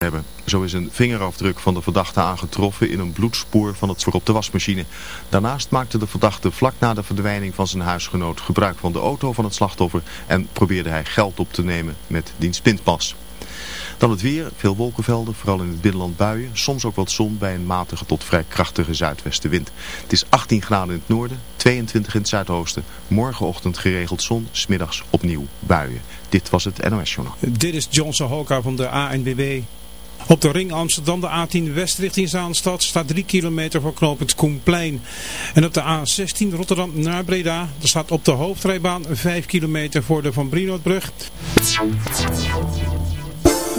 hebben. Zo is een vingerafdruk van de verdachte aangetroffen in een bloedspoor van het op de wasmachine. Daarnaast maakte de verdachte vlak na de verdwijning van zijn huisgenoot gebruik van de auto van het slachtoffer en probeerde hij geld op te nemen met diens pintpas. Dan het weer, veel wolkenvelden, vooral in het binnenland buien. Soms ook wat zon bij een matige tot vrij krachtige zuidwestenwind. Het is 18 graden in het noorden, 22 in het zuidoosten. Morgenochtend geregeld zon, smiddags opnieuw buien. Dit was het NOS Journaal. Dit is Johnson Hoka van de ANWB. Op de ring Amsterdam, de A10 West richting Zaanstad, staat 3 kilometer voor knooppunt Koenplein. En op de A16 Rotterdam naar Breda, staat op de hoofdrijbaan 5 kilometer voor de Van Brienoordbrug.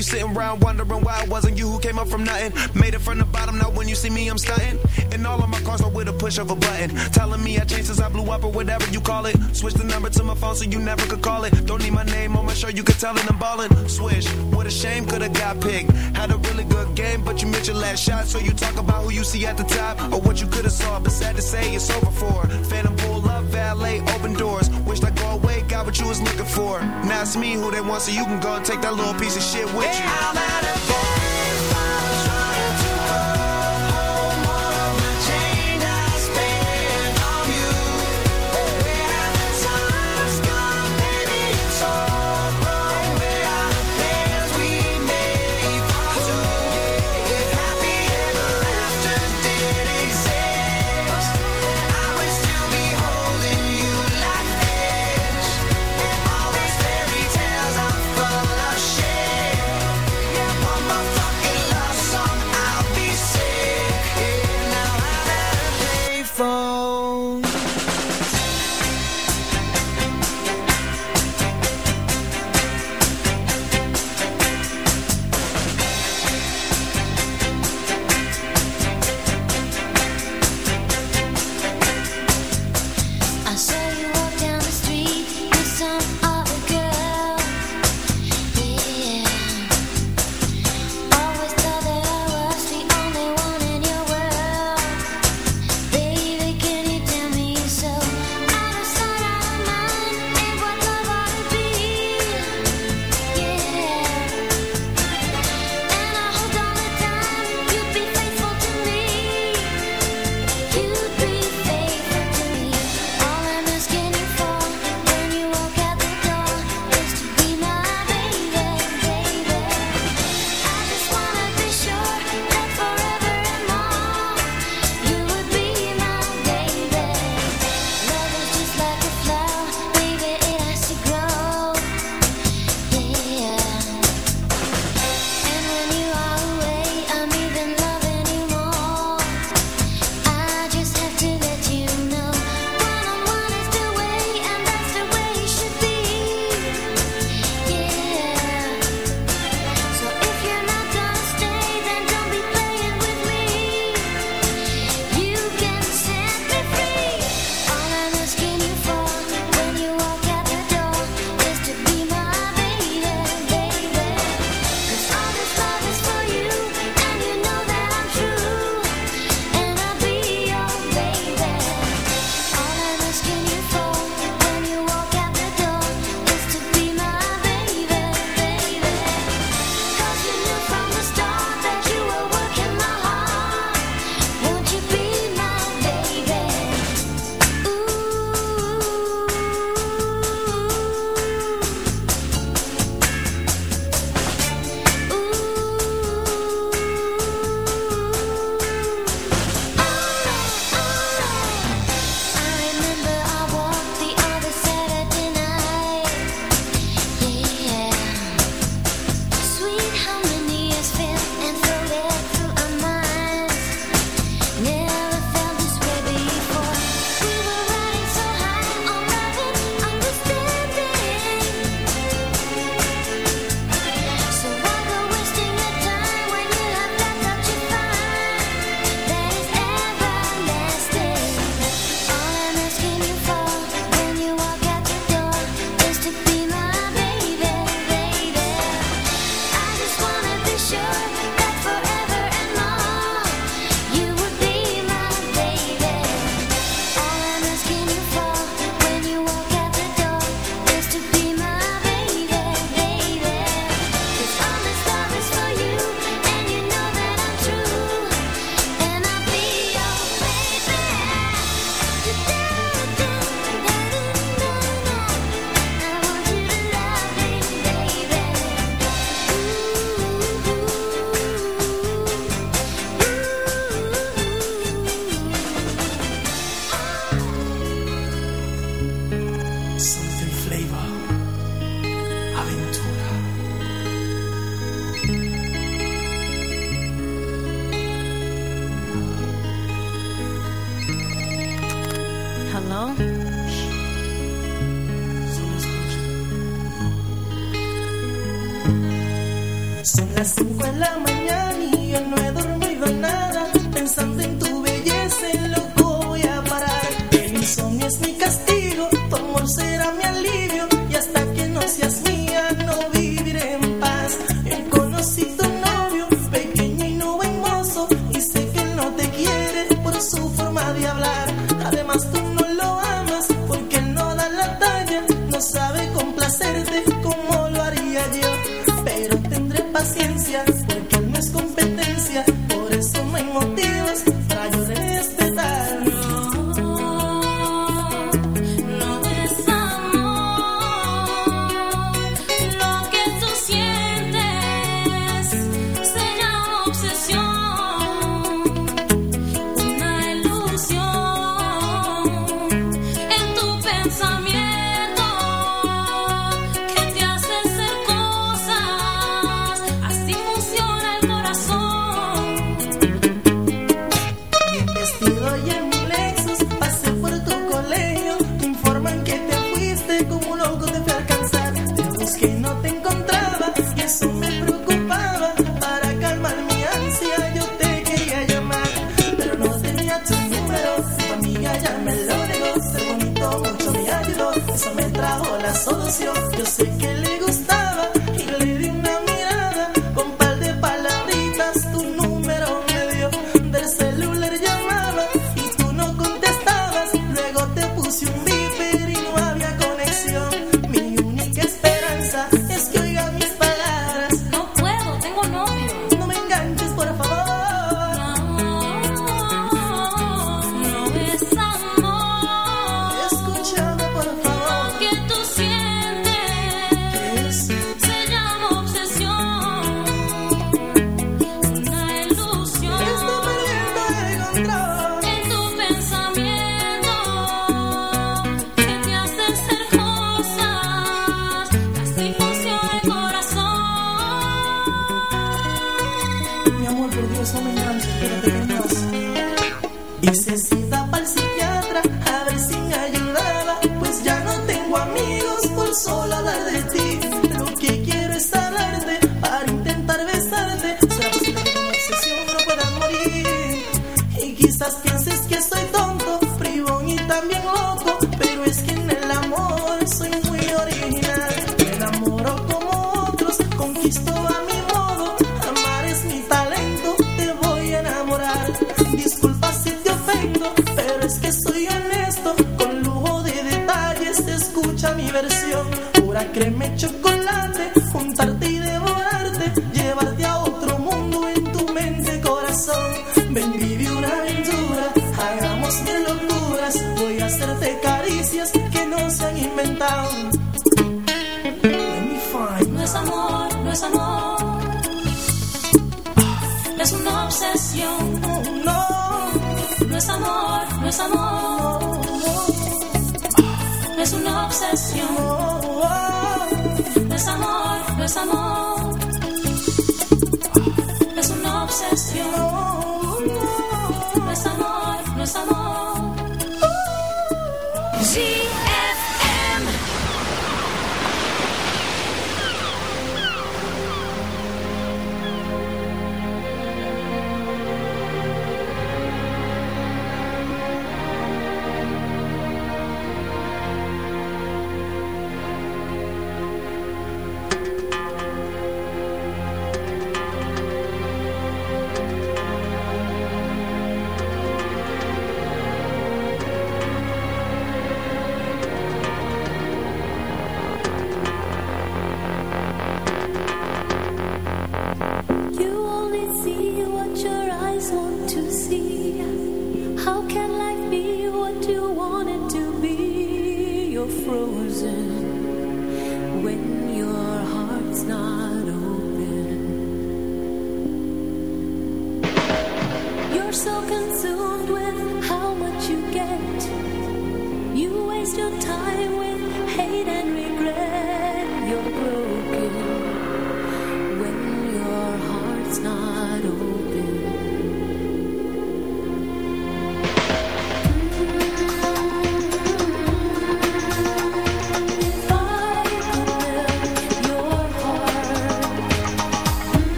you sitting around wondering why it wasn't you who came up from nothing. Made it from the bottom, now when you see me, I'm stunting. And all of my cars are with a push of a button. Telling me I changed since I blew up or whatever you call it. Switch the number to my phone so you never could call it. Don't need my name on my show, you can tell it I'm ballin'. Swish, what a shame, could've got picked. Had a really good game, but you missed your last shot. So you talk about who you see at the top or what you could have saw. But sad to say, it's over for. Phantom pull up, valet, open doors. Wish I go away, got what you was looking for. Now it's me who they want, so you can go and take that little piece of shit with you. Hey,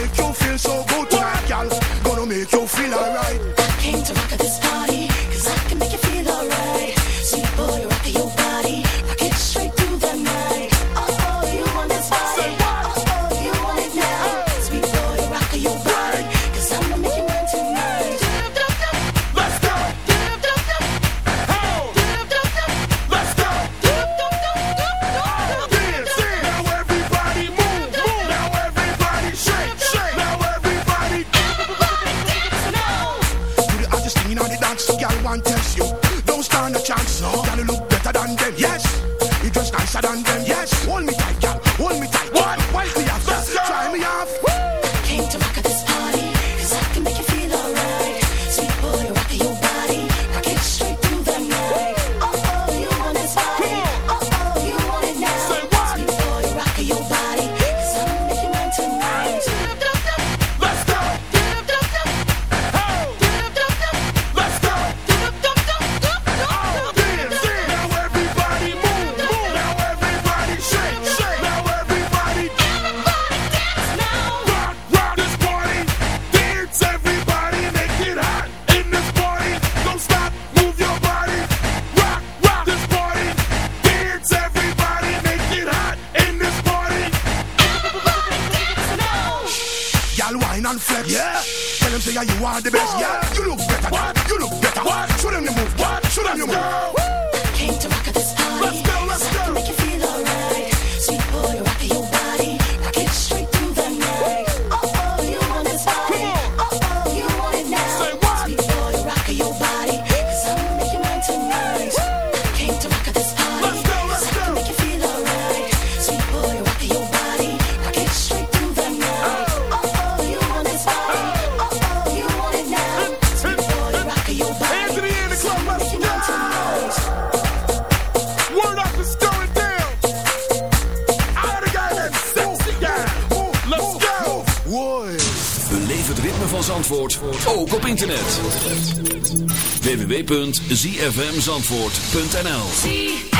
make you www.zfmzandvoort.nl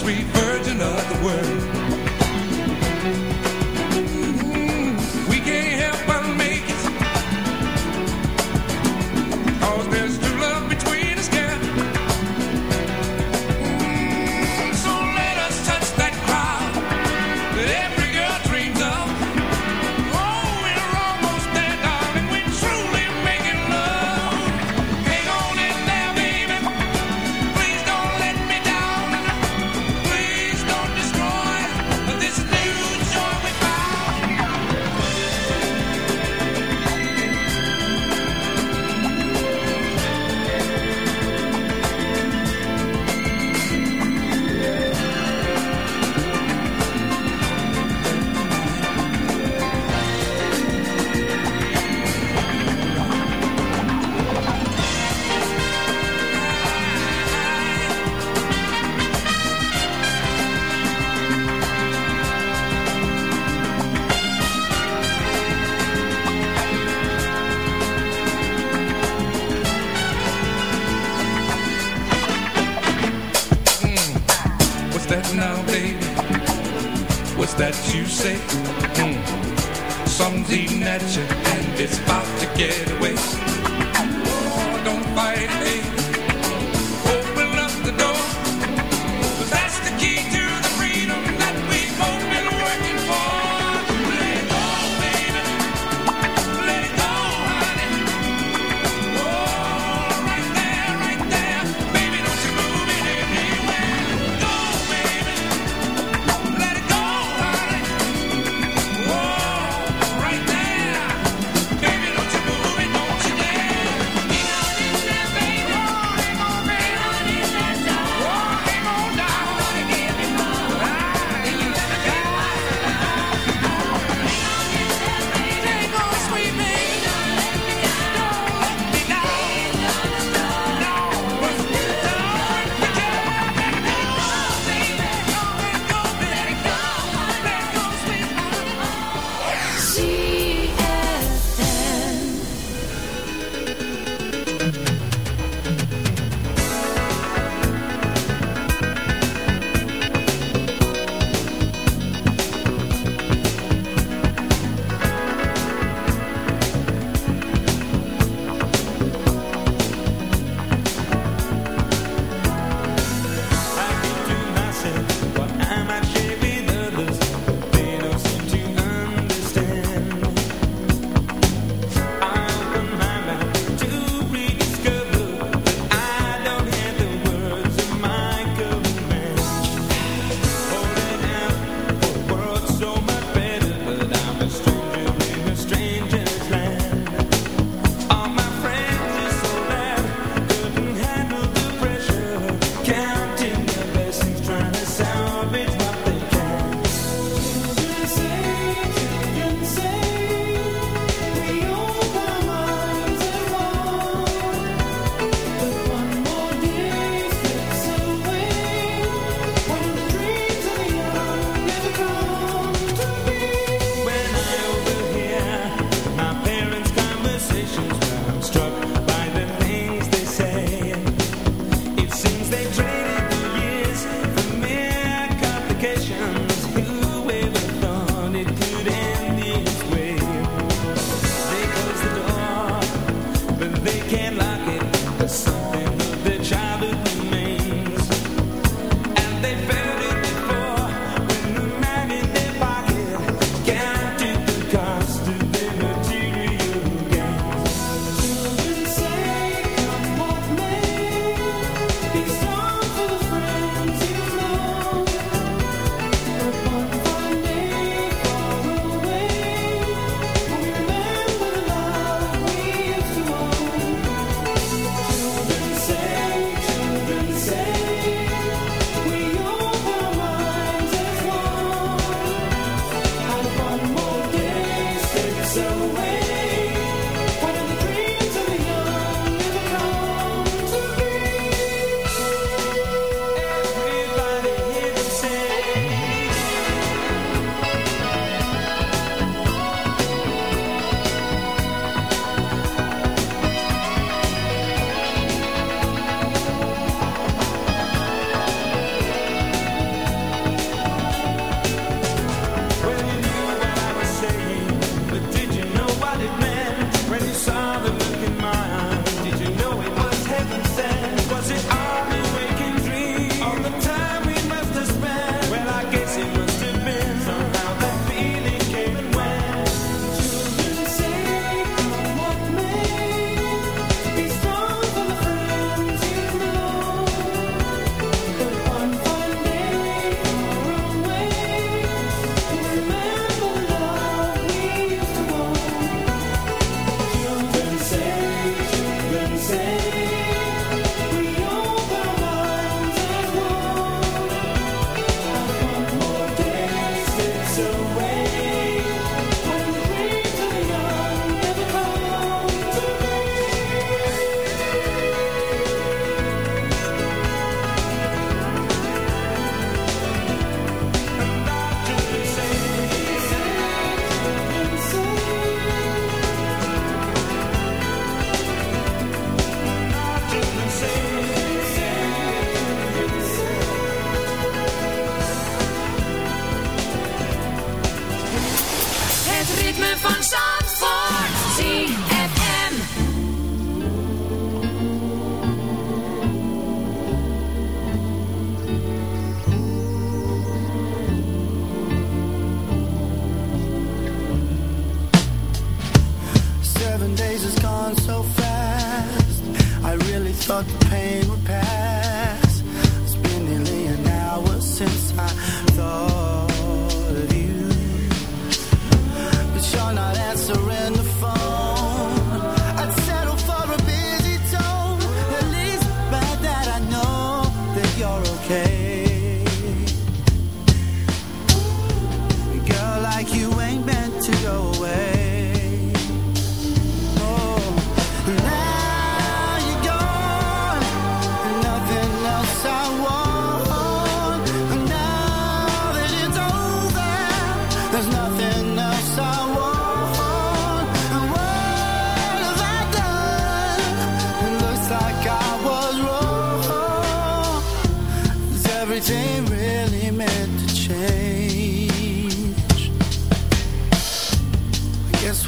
sweet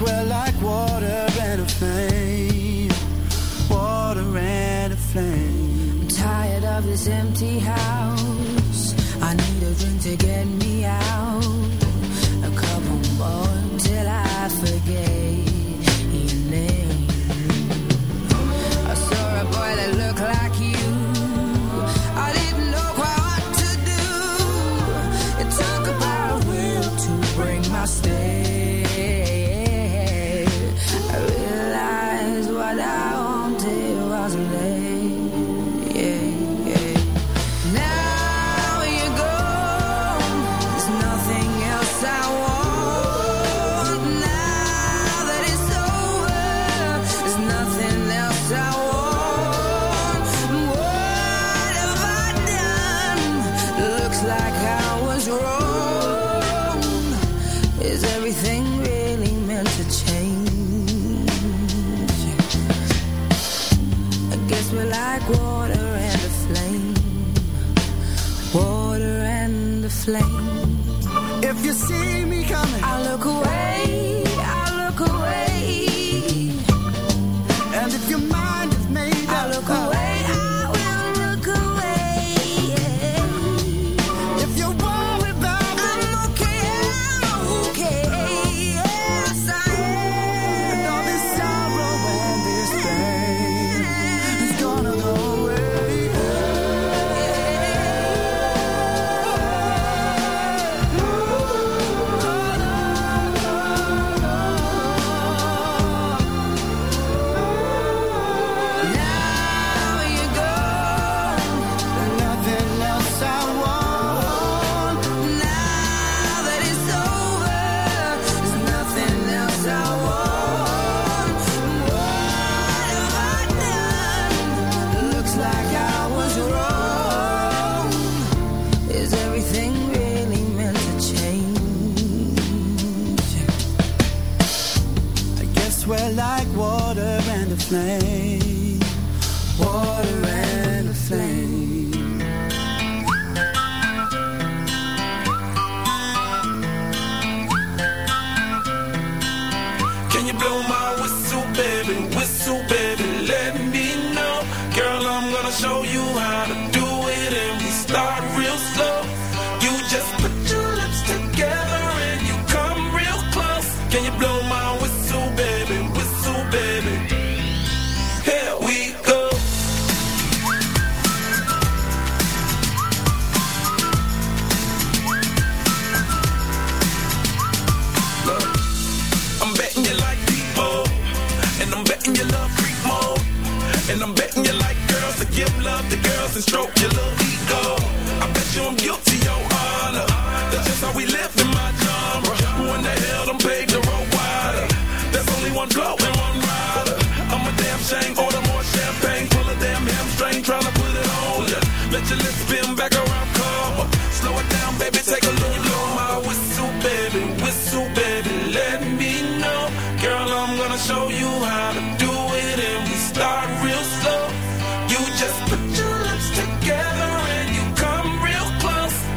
swell like water and a flame. Water and a flame. I'm tired of this empty house. I need a drink to get me out. A couple more till I forget.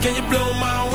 Can you blow my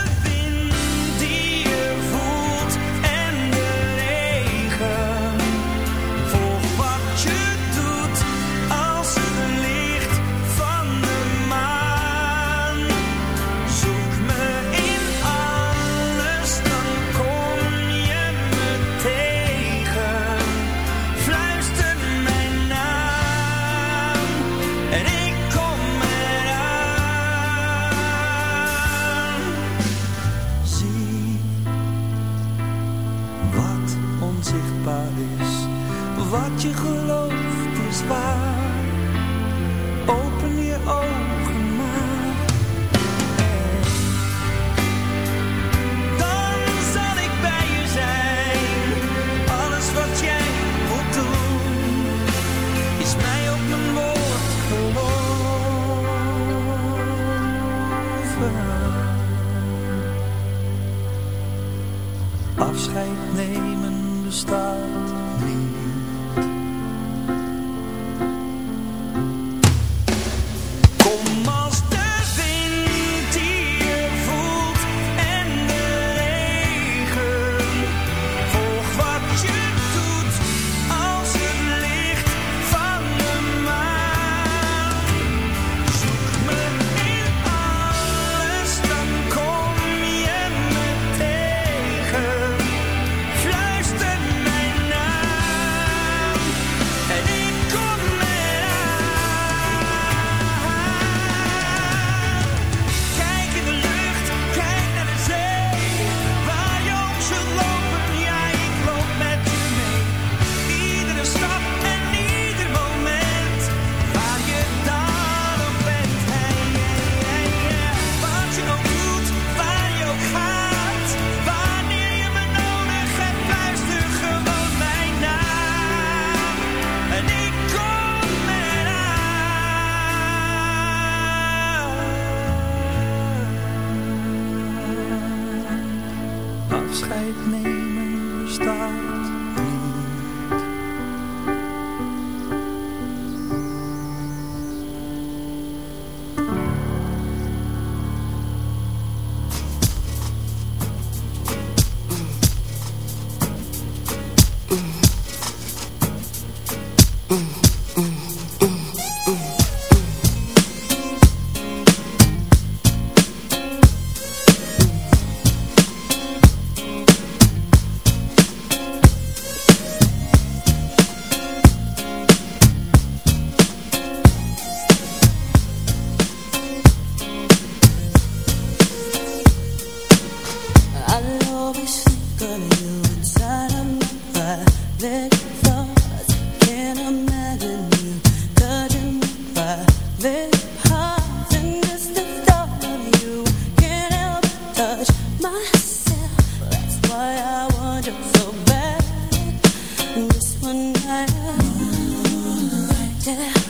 till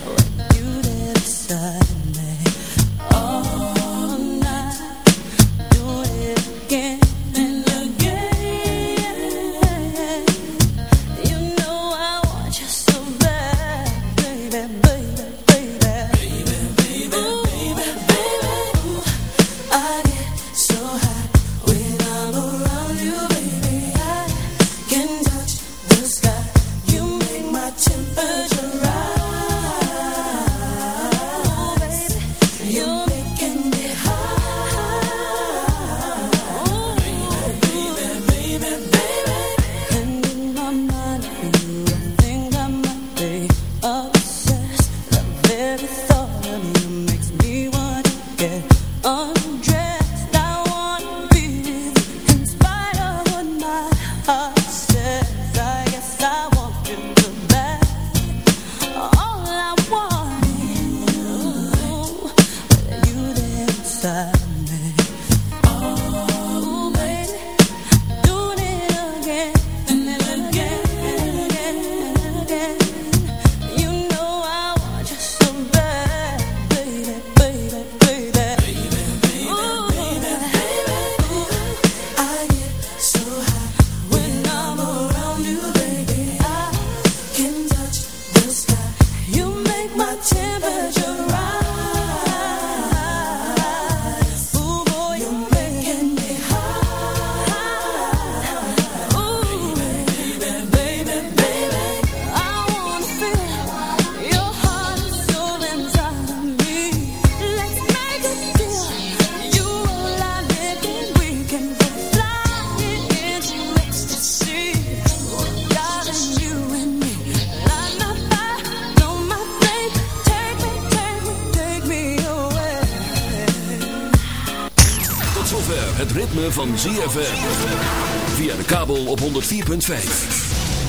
ritme van ZFM. Via de kabel op 104.5.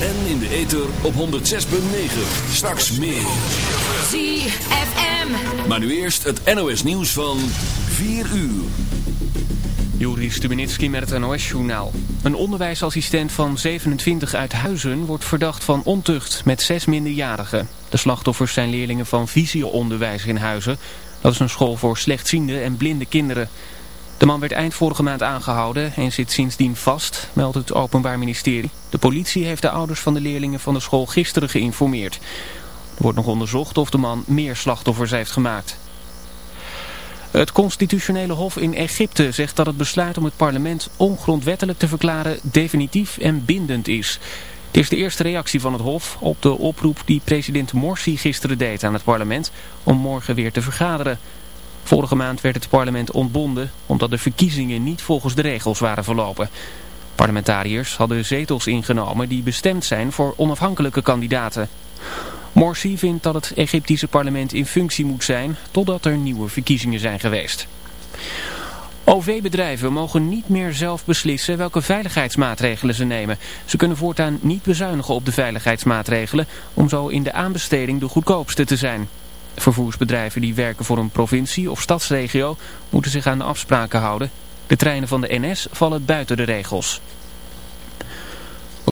En in de ether op 106.9. Straks meer. ZFM. Maar nu eerst het NOS nieuws van 4 uur. Juri Stubenitski met het NOS-journaal. Een onderwijsassistent van 27 uit Huizen wordt verdacht van ontucht met zes minderjarigen. De slachtoffers zijn leerlingen van Visio-onderwijs in Huizen. Dat is een school voor slechtziende en blinde kinderen. De man werd eind vorige maand aangehouden en zit sindsdien vast, meldt het Openbaar Ministerie. De politie heeft de ouders van de leerlingen van de school gisteren geïnformeerd. Er wordt nog onderzocht of de man meer slachtoffers heeft gemaakt. Het constitutionele hof in Egypte zegt dat het besluit om het parlement ongrondwettelijk te verklaren definitief en bindend is. Het is de eerste reactie van het hof op de oproep die president Morsi gisteren deed aan het parlement om morgen weer te vergaderen. Vorige maand werd het parlement ontbonden omdat de verkiezingen niet volgens de regels waren verlopen. Parlementariërs hadden zetels ingenomen die bestemd zijn voor onafhankelijke kandidaten. Morsi vindt dat het Egyptische parlement in functie moet zijn totdat er nieuwe verkiezingen zijn geweest. OV-bedrijven mogen niet meer zelf beslissen welke veiligheidsmaatregelen ze nemen. Ze kunnen voortaan niet bezuinigen op de veiligheidsmaatregelen om zo in de aanbesteding de goedkoopste te zijn. Vervoersbedrijven die werken voor een provincie of stadsregio moeten zich aan de afspraken houden. De treinen van de NS vallen buiten de regels.